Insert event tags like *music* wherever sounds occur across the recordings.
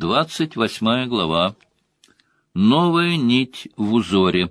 Двадцать восьмая глава. Новая нить в узоре.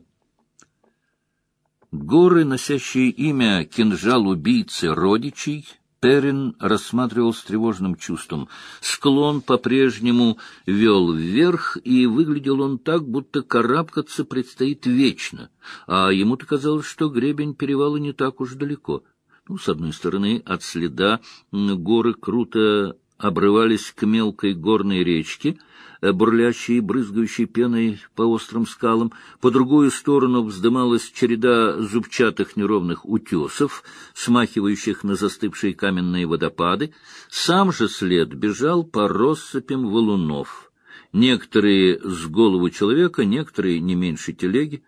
Горы, носящие имя кинжал убийцы родичей, Перин рассматривал с тревожным чувством. Склон по-прежнему вел вверх, и выглядел он так, будто карабкаться предстоит вечно, а ему-то казалось, что гребень перевала не так уж далеко. Ну, с одной стороны, от следа горы круто обрывались к мелкой горной речке, э, бурлящей и брызгающей пеной по острым скалам. По другую сторону вздымалась череда зубчатых неровных утесов, смахивающих на застывшие каменные водопады. Сам же след бежал по россыпям валунов. Некоторые с голову человека, некоторые не меньше телеги.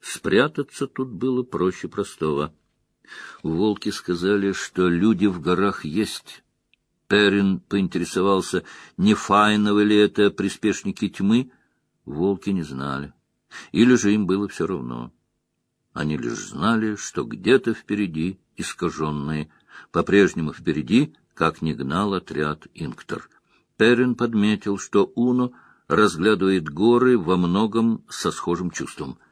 Спрятаться тут было проще простого. Волки сказали, что люди в горах есть. Перин поинтересовался, не Файновы ли это приспешники тьмы. Волки не знали. Или же им было все равно. Они лишь знали, что где-то впереди искаженные, по-прежнему впереди, как не гнал отряд Инктор. Перин подметил, что Уно разглядывает горы во многом со схожим чувством —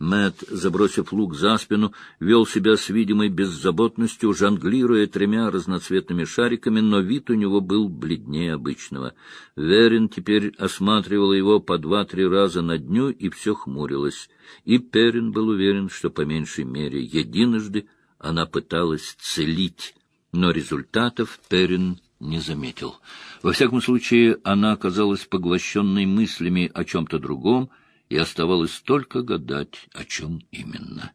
Мэт, забросив лук за спину, вел себя с видимой беззаботностью, жонглируя тремя разноцветными шариками, но вид у него был бледнее обычного. Верин теперь осматривал его по два-три раза на дню, и все хмурилось. И Перин был уверен, что по меньшей мере единожды она пыталась целить, но результатов Перин не заметил. Во всяком случае, она оказалась поглощенной мыслями о чем-то другом, и оставалось только гадать, о чем именно.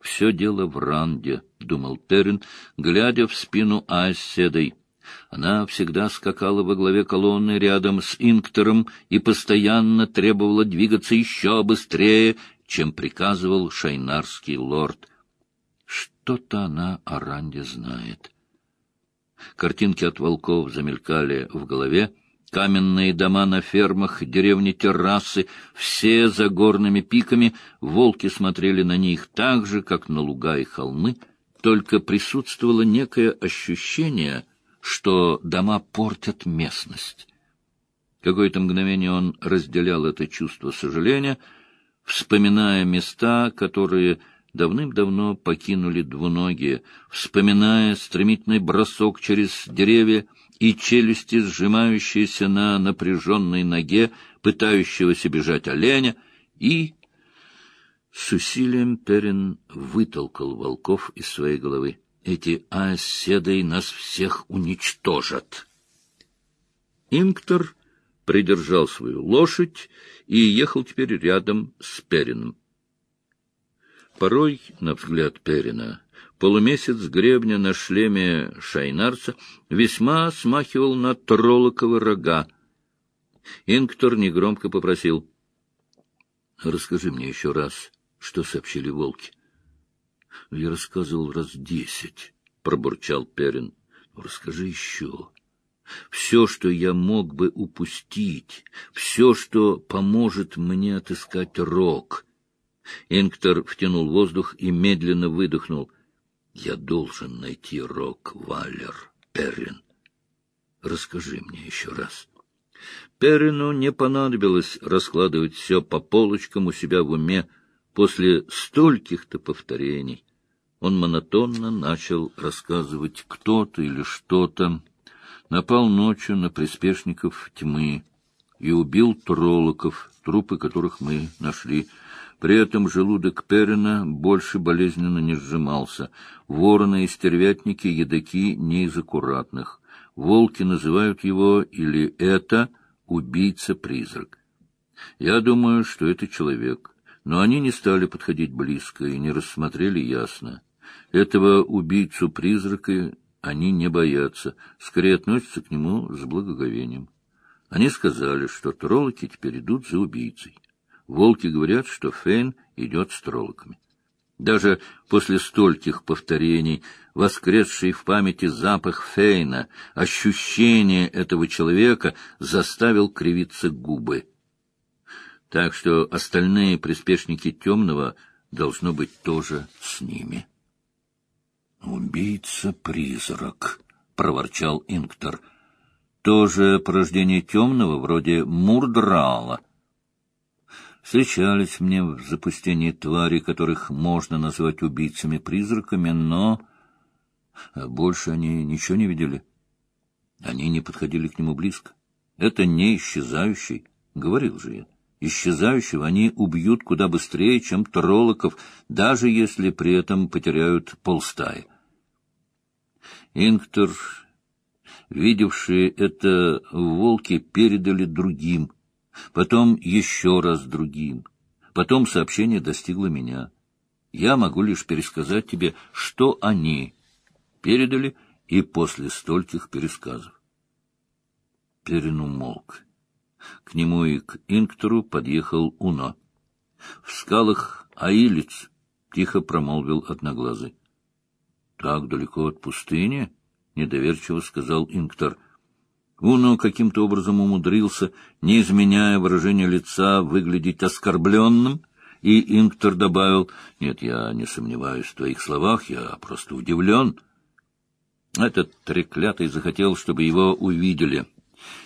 «Все дело в Ранде», — думал Террин, глядя в спину Айседой. Она всегда скакала во главе колонны рядом с Инктором и постоянно требовала двигаться еще быстрее, чем приказывал шайнарский лорд. Что-то она о Ранде знает. Картинки от волков замелькали в голове, каменные дома на фермах, деревни террасы, все за горными пиками, волки смотрели на них так же, как на луга и холмы, только присутствовало некое ощущение, что дома портят местность. Какое-то мгновение он разделял это чувство сожаления, вспоминая места, которые давным-давно покинули двуногие, вспоминая стремительный бросок через деревья и челюсти, сжимающиеся на напряженной ноге, пытающегося бежать оленя, и с усилием Перин вытолкал волков из своей головы. Эти оседой нас всех уничтожат. Инктор придержал свою лошадь и ехал теперь рядом с Перином. Порой, на взгляд Перина, полумесяц гребня на шлеме шайнарца весьма смахивал на троллоковы рога. Инктор негромко попросил. — Расскажи мне еще раз, что сообщили волки. — Я рассказывал раз десять, — пробурчал Перин. — Расскажи еще. Все, что я мог бы упустить, все, что поможет мне отыскать рог — Инктор втянул воздух и медленно выдохнул. — Я должен найти Рок Валер, Перрин. Расскажи мне еще раз. Перрину не понадобилось раскладывать все по полочкам у себя в уме после стольких-то повторений. Он монотонно начал рассказывать кто-то или что-то. Напал ночью на приспешников тьмы и убил троллоков, трупы которых мы нашли при этом желудок Перина больше болезненно не сжимался. Вороны и стервятники — едоки не из аккуратных. Волки называют его или это убийца-призрак. Я думаю, что это человек. Но они не стали подходить близко и не рассмотрели ясно. Этого убийцу-призрака они не боятся, скорее относятся к нему с благоговением. Они сказали, что троллоки теперь идут за убийцей. Волки говорят, что Фейн идет с троллоками. Даже после стольких повторений, воскресший в памяти запах Фейна, ощущение этого человека заставил кривиться губы. Так что остальные приспешники темного должно быть тоже с ними. «Убийца-призрак», — проворчал Инктор. тоже порождение темного, вроде Мурдрала. Встречались мне в запустении твари, которых можно назвать убийцами-призраками, но больше они ничего не видели. Они не подходили к нему близко. Это не исчезающий, говорил же я. Исчезающего они убьют куда быстрее, чем троллоков, даже если при этом потеряют полстаи. Инктор, видевшие это волки, передали другим, потом еще раз другим. Потом сообщение достигло меня. Я могу лишь пересказать тебе, что они передали и после стольких пересказов. Перин умолк. К нему и к Инктору подъехал Уно. В скалах Аилец тихо промолвил одноглазый. — Так далеко от пустыни? — недоверчиво сказал Инктор. Уно каким-то образом умудрился, не изменяя выражения лица, выглядеть оскорбленным, и Инктор добавил, — Нет, я не сомневаюсь в твоих словах, я просто удивлен. Этот треклятый захотел, чтобы его увидели.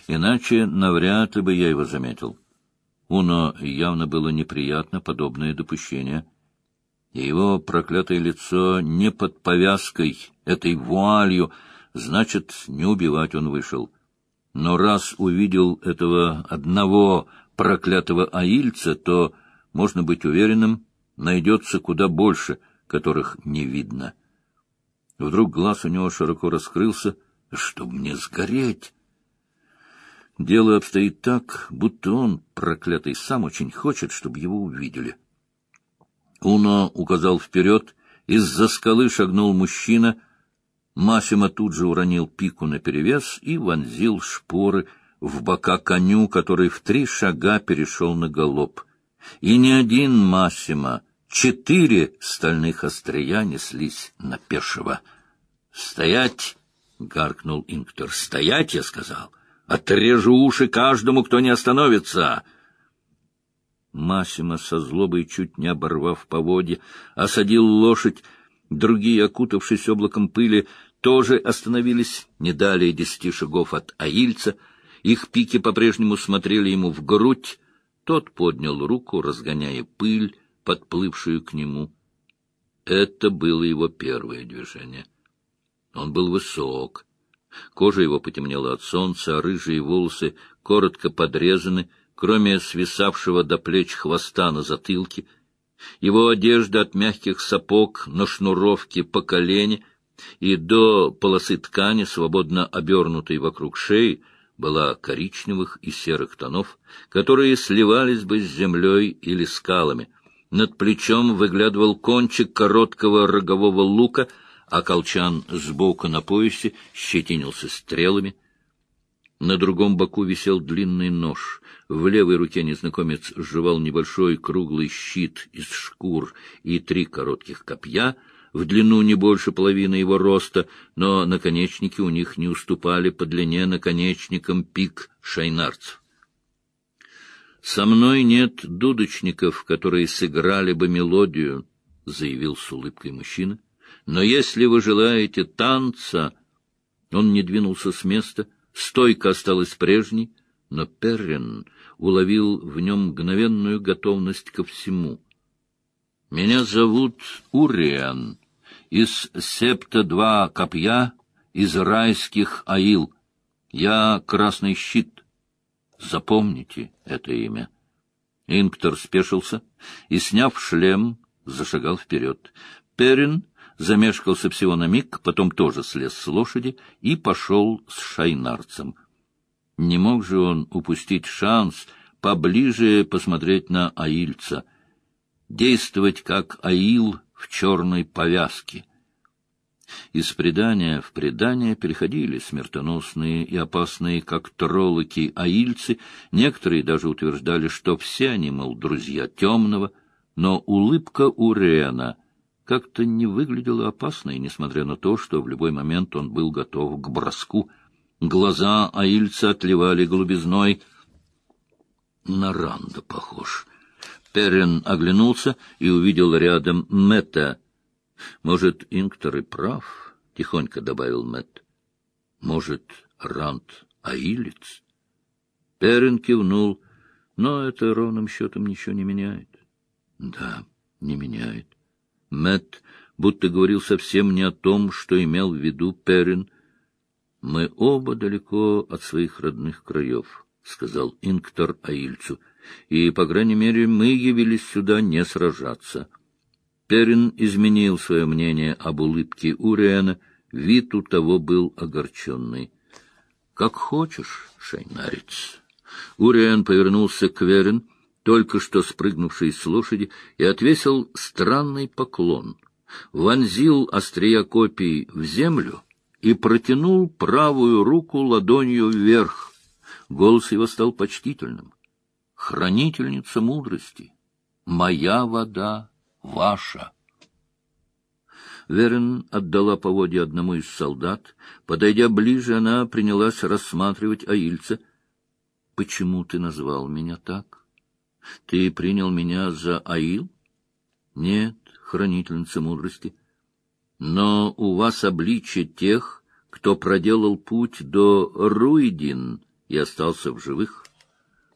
Иначе навряд ли бы я его заметил. Уно явно было неприятно подобное допущение. И его проклятое лицо не под повязкой, этой вуалью, значит, не убивать он вышел. Но раз увидел этого одного проклятого аильца, то, можно быть уверенным, найдется куда больше, которых не видно. Вдруг глаз у него широко раскрылся, чтобы мне сгореть. Дело обстоит так, будто он, проклятый, сам очень хочет, чтобы его увидели. Уно указал вперед, из-за скалы шагнул мужчина. Масима тут же уронил пику наперевес и вонзил шпоры в бока коню, который в три шага перешел на галоп. И не один Масима, четыре стальных острия неслись на пешего. «Стоять!» — гаркнул Инктор. «Стоять!» — я сказал. Отрежу уши каждому, кто не остановится!» Масима со злобой, чуть не оборвав поводья, осадил лошадь. Другие, окутавшись облаком пыли, тоже остановились не далее десяти шагов от Аильца. Их пики по-прежнему смотрели ему в грудь. Тот поднял руку, разгоняя пыль, подплывшую к нему. Это было его первое движение. Он был высок, Кожа его потемнела от солнца, а рыжие волосы коротко подрезаны, кроме свисавшего до плеч хвоста на затылке. Его одежда от мягких сапог на шнуровке по колени и до полосы ткани, свободно обернутой вокруг шеи, была коричневых и серых тонов, которые сливались бы с землей или скалами. Над плечом выглядывал кончик короткого рогового лука — а колчан сбоку на поясе щетинился стрелами. На другом боку висел длинный нож. В левой руке незнакомец сживал небольшой круглый щит из шкур и три коротких копья, в длину не больше половины его роста, но наконечники у них не уступали по длине наконечникам пик шайнарцев. «Со мной нет дудочников, которые сыграли бы мелодию», — заявил с улыбкой мужчина. Но если вы желаете танца... Он не двинулся с места, стойка осталась прежней, но Перрин уловил в нем мгновенную готовность ко всему. «Меня зовут Уриан, из Септа-2 Копья, из райских Аил. Я Красный Щит. Запомните это имя». Инктор спешился и, сняв шлем, зашагал вперед. Перин замешкался всего на миг, потом тоже слез с лошади и пошел с шайнарцем. Не мог же он упустить шанс поближе посмотреть на Аильца, действовать как Аил в черной повязке. Из предания в предание переходили смертоносные и опасные, как троллоки, аильцы, некоторые даже утверждали, что все они, мол, друзья темного, но улыбка Урена — как-то не выглядела опасной, несмотря на то, что в любой момент он был готов к броску. Глаза Аильца отливали голубизной. На Ранда похож. Перрин оглянулся и увидел рядом Мэтта. «Может, Инктор и прав?» — тихонько добавил Мэтт. «Может, Ранд Аилец? Перин кивнул, но это ровным счетом ничего не меняет. Да, не меняет. Мэт будто говорил совсем не о том, что имел в виду Перин. Мы оба далеко от своих родных краев, — сказал Инктор Аильцу, — и, по крайней мере, мы явились сюда не сражаться. Перин изменил свое мнение об улыбке Уриана, вид у того был огорченный. — Как хочешь, шайнарец. Уриан повернулся к Верин, только что спрыгнувший с лошади, и отвесил странный поклон. Вонзил острия копий в землю и протянул правую руку ладонью вверх. Голос его стал почтительным. «Хранительница мудрости! Моя вода ваша!» Верен отдала поводья одному из солдат. Подойдя ближе, она принялась рассматривать Аильца. — Почему ты назвал меня так? Ты принял меня за Аил? — Нет, хранительница мудрости. Но у вас обличие тех, кто проделал путь до Руидин и остался в живых.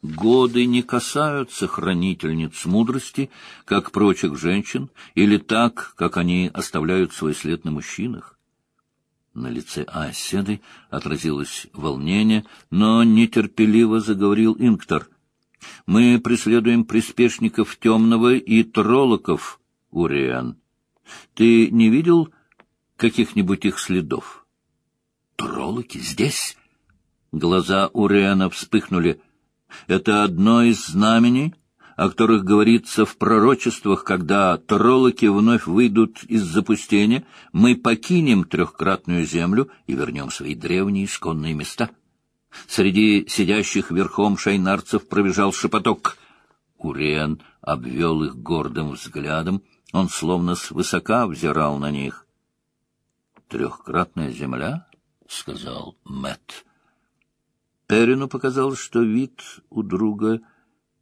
Годы не касаются хранительниц мудрости, как прочих женщин, или так, как они оставляют свой след на мужчинах. На лице Аседы отразилось волнение, но нетерпеливо заговорил Инктор. «Мы преследуем приспешников Темного и Троллоков, Уриан. Ты не видел каких-нибудь их следов?» «Троллоки здесь?» Глаза Уриана вспыхнули — это одно из знамений, о которых говорится в пророчествах, когда троллоки вновь выйдут из запустения, мы покинем трехкратную землю и вернем свои древние исконные места. Среди сидящих верхом шайнарцев пробежал шепоток. Уриен обвел их гордым взглядом, он словно свысока взирал на них. «Трехкратная земля?» — сказал Мэтт. Перину показалось, что вид у друга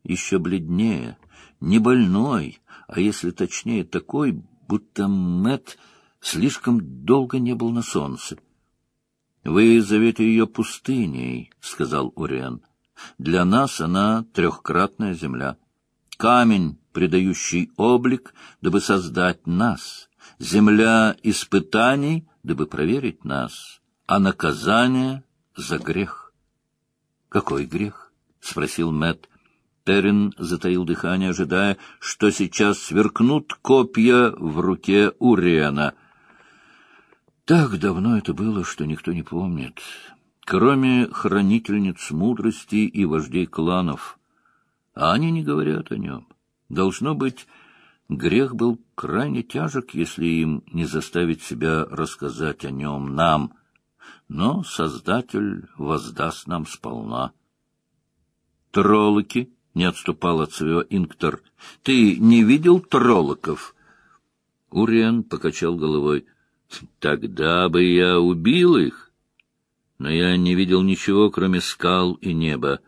еще бледнее, не больной, а если точнее такой, будто Мэт слишком долго не был на солнце. — Вы зовете ее пустыней, — сказал Уриан. — Для нас она трехкратная земля. Камень, придающий облик, дабы создать нас. Земля испытаний, дабы проверить нас. А наказание за грех. Какой грех? спросил Мэт. Терен затаил дыхание, ожидая, что сейчас сверкнут копья в руке Уриана. Так давно это было, что никто не помнит, кроме хранительниц мудрости и вождей кланов. А они не говорят о нем. Должно быть, грех был крайне тяжек, если им не заставить себя рассказать о нем нам — но Создатель воздаст нам сполна. Троллоки, — не отступал от своего Инктор, — ты не видел троллоков? Уриен покачал головой. Тогда бы я убил их, но я не видел ничего, кроме скал и неба.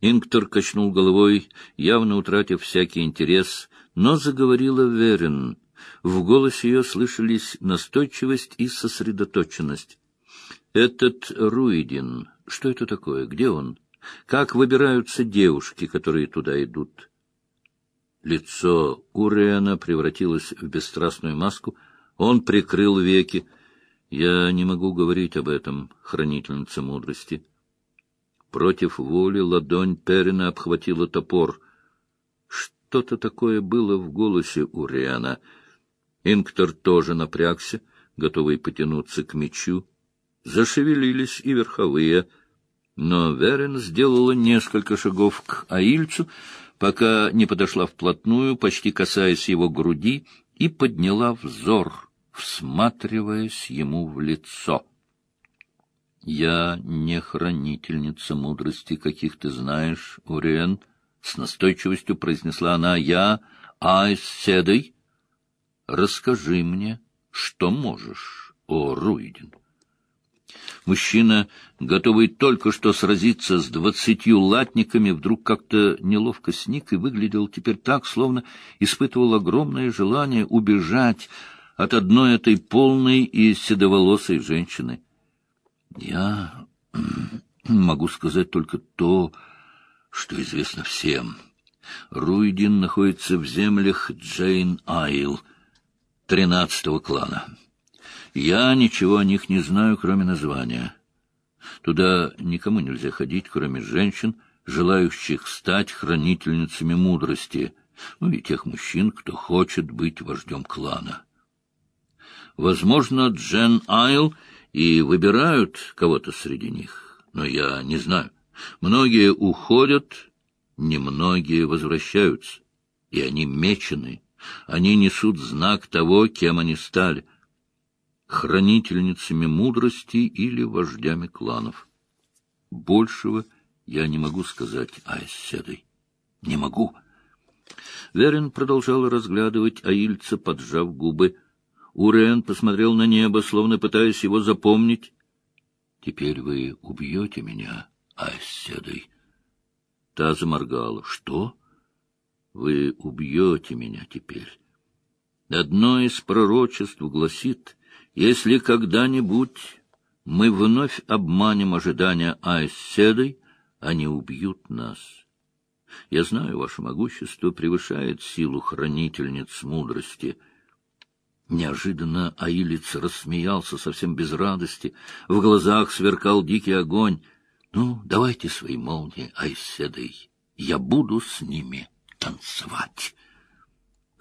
Инктор качнул головой, явно утратив всякий интерес, но заговорила Верен. В голосе ее слышались настойчивость и сосредоточенность. Этот Руидин, что это такое? Где он? Как выбираются девушки, которые туда идут? Лицо Уриана превратилось в бесстрастную маску. Он прикрыл веки. Я не могу говорить об этом, хранительница мудрости. Против воли ладонь Перина обхватила топор. Что-то такое было в голосе Уриана. Инктор тоже напрягся, готовый потянуться к мечу. Зашевелились и верховые, но Верен сделала несколько шагов к Аильцу, пока не подошла вплотную, почти касаясь его груди, и подняла взор, всматриваясь ему в лицо. «Я не хранительница мудрости, каких ты знаешь, Уриен», — с настойчивостью произнесла она, — «я Айс Седой. Расскажи мне, что можешь, о Руидин». Мужчина, готовый только что сразиться с двадцатью латниками, вдруг как-то неловко сник и выглядел теперь так, словно испытывал огромное желание убежать от одной этой полной и седоволосой женщины. — Я *clears throat* Могу сказать только то, что известно всем. Руидин находится в землях Джейн Айл, тринадцатого клана. Я ничего о них не знаю, кроме названия. Туда никому нельзя ходить, кроме женщин, желающих стать хранительницами мудрости, ну и тех мужчин, кто хочет быть вождем клана. Возможно, Джен Айл и выбирают кого-то среди них, но я не знаю. Многие уходят, немногие возвращаются, и они мечены. Они несут знак того, кем они стали — хранительницами мудрости или вождями кланов. Большего я не могу сказать Айседой. Не могу. Верин продолжал разглядывать Аильца, поджав губы. Урен посмотрел на небо, словно пытаясь его запомнить. — Теперь вы убьете меня, Айседой. Та заморгала. — Что? — Вы убьете меня теперь. Одно из пророчеств гласит, если когда-нибудь мы вновь обманем ожидания Айседой, они убьют нас. Я знаю, ваше могущество превышает силу хранительниц мудрости. Неожиданно Аилиц рассмеялся совсем без радости. В глазах сверкал дикий огонь. Ну, давайте свои молнии, Айседой. Я буду с ними танцевать.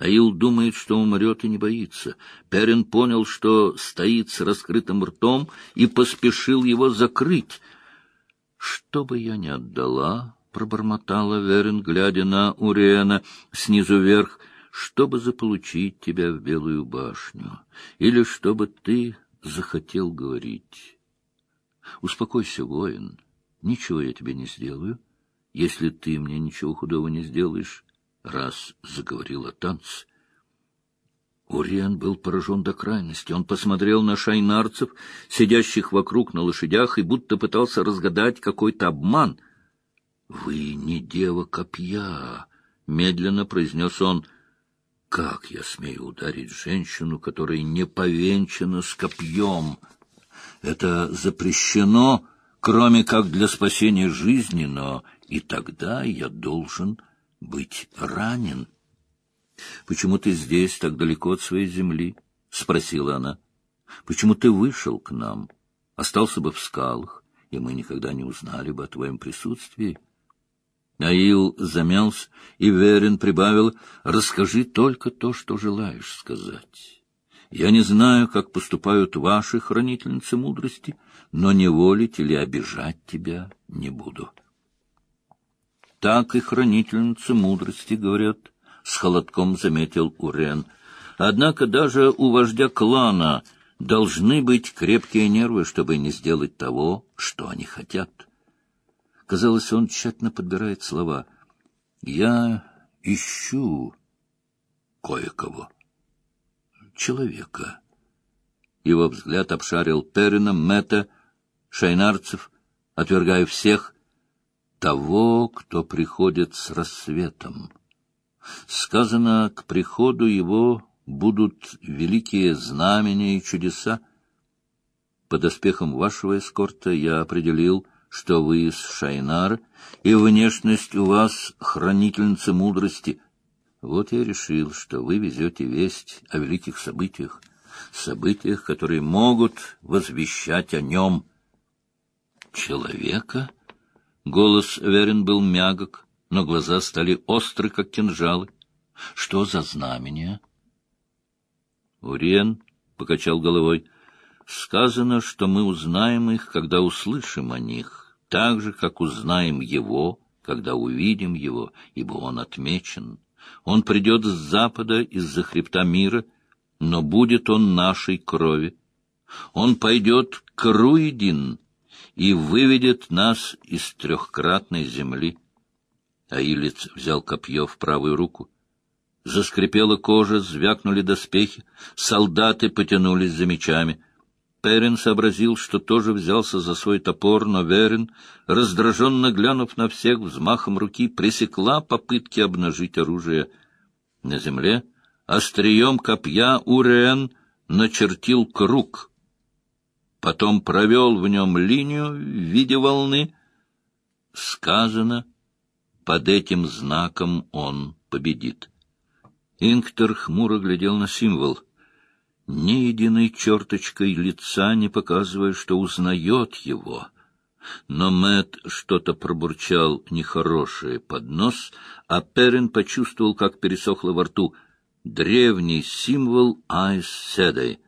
Аил думает, что умрет и не боится. Перин понял, что стоит с раскрытым ртом, и поспешил его закрыть — что бы я ни отдала, — пробормотала Верин, глядя на Уриэна снизу вверх, — чтобы заполучить тебя в Белую башню, или чтобы ты захотел говорить. Успокойся, воин, ничего я тебе не сделаю, если ты мне ничего худого не сделаешь, раз заговорила танц. Уриан был поражен до крайности. Он посмотрел на шайнарцев, сидящих вокруг на лошадях, и будто пытался разгадать какой-то обман. — Вы не дева копья, — медленно произнес он. — Как я смею ударить женщину, которая не повенчана с копьем? Это запрещено, кроме как для спасения жизни, но и тогда я должен быть ранен. — Почему ты здесь, так далеко от своей земли? — спросила она. — Почему ты вышел к нам? Остался бы в скалах, и мы никогда не узнали бы о твоем присутствии. Аил замялся, и Верин прибавил, — расскажи только то, что желаешь сказать. Я не знаю, как поступают ваши хранительницы мудрости, но не волить или обижать тебя не буду. Так и хранительницы мудрости говорят, — с холодком заметил Урен. Однако даже у вождя клана должны быть крепкие нервы, чтобы не сделать того, что они хотят. Казалось, он тщательно подбирает слова. «Я ищу кое-кого. Человека». Его взгляд обшарил Перина, Мэтта, шайнарцев, отвергая всех, того, кто приходит с рассветом. Сказано, к приходу его будут великие знамения и чудеса. Под доспехом вашего эскорта я определил, что вы из Шайнар, и внешность у вас хранительница мудрости. Вот я решил, что вы везете весть о великих событиях, событиях, которые могут возвещать о нем. Человека? Голос Верен был мягок, но глаза стали остры, как кинжалы. Что за знамения? Урен покачал головой. Сказано, что мы узнаем их, когда услышим о них, так же, как узнаем его, когда увидим его, ибо он отмечен. Он придет с запада, из-за хребта мира, но будет он нашей крови. Он пойдет к Руидин и выведет нас из трехкратной земли. Аилец взял копье в правую руку. Заскрипела кожа, звякнули доспехи, солдаты потянулись за мечами. Перин сообразил, что тоже взялся за свой топор, но Верин, раздраженно глянув на всех взмахом руки, пресекла попытки обнажить оружие. На земле острием копья Уриэн начертил круг. Потом провел в нем линию в виде волны. Сказано, под этим знаком он победит. Инктор хмуро глядел на символ. Ни единой черточкой лица не показывая, что узнает его. Но Мэт что-то пробурчал нехорошее под нос, а Перин почувствовал, как пересохло во рту. Древний символ Айс Седой.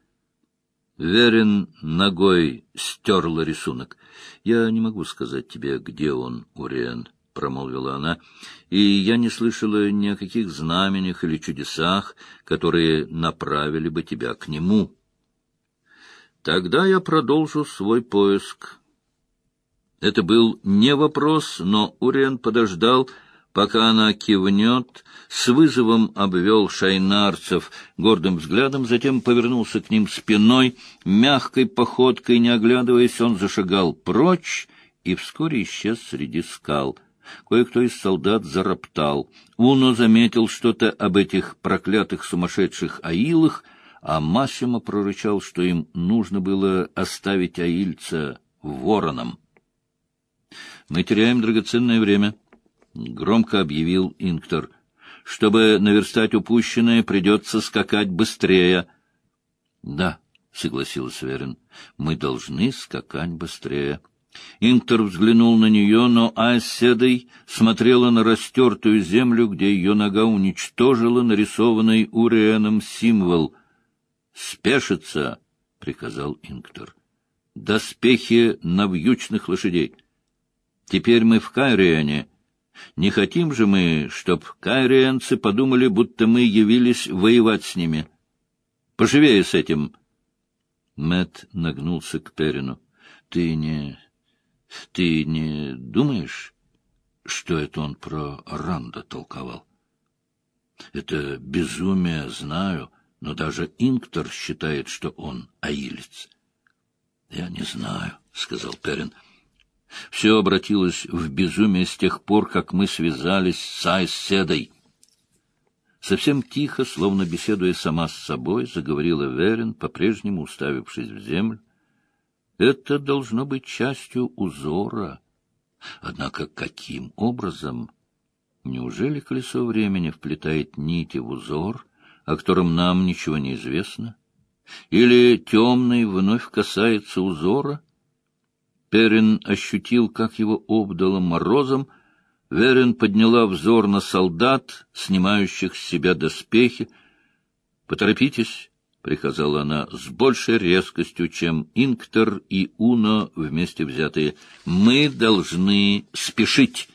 Верин ногой стерла рисунок. Я не могу сказать тебе, где он, Уриен промолвила она, — и я не слышала ни о каких знаменях или чудесах, которые направили бы тебя к нему. Тогда я продолжу свой поиск. Это был не вопрос, но Уриен подождал, пока она кивнет, с вызовом обвел шайнарцев гордым взглядом, затем повернулся к ним спиной, мягкой походкой, не оглядываясь, он зашагал прочь и вскоре исчез среди скал — Кое-кто из солдат зароптал. Уно заметил что-то об этих проклятых сумасшедших аилах, а Массимо прорычал, что им нужно было оставить аильца вороном. — Мы теряем драгоценное время, — громко объявил Инктор. — Чтобы наверстать упущенное, придется скакать быстрее. — Да, — согласился Верин, — мы должны скакать быстрее. — Инктор взглянул на нее, но Айседой смотрела на растертую землю, где ее нога уничтожила нарисованный Уриэном символ. «Спешиться!» — приказал Инктор. «Доспехи навьючных лошадей! Теперь мы в Кайриане. Не хотим же мы, чтоб кайрианцы подумали, будто мы явились воевать с ними. Поживее с этим!» Мэт нагнулся к Перину. «Ты не... Ты не думаешь, что это он про Ранда толковал? Это безумие, знаю, но даже Инктор считает, что он аилец. — Я не знаю, — сказал Перин. — Все обратилось в безумие с тех пор, как мы связались с Айседой. Совсем тихо, словно беседуя сама с собой, заговорила Верин, по-прежнему уставившись в землю. Это должно быть частью узора. Однако каким образом? Неужели колесо времени вплетает нити в узор, о котором нам ничего не известно? Или темный вновь касается узора? Перин ощутил, как его обдало морозом. Верин подняла взор на солдат, снимающих с себя доспехи. — Поторопитесь, приказала она с большей резкостью, чем Инктор и Уно вместе взятые. «Мы должны спешить!»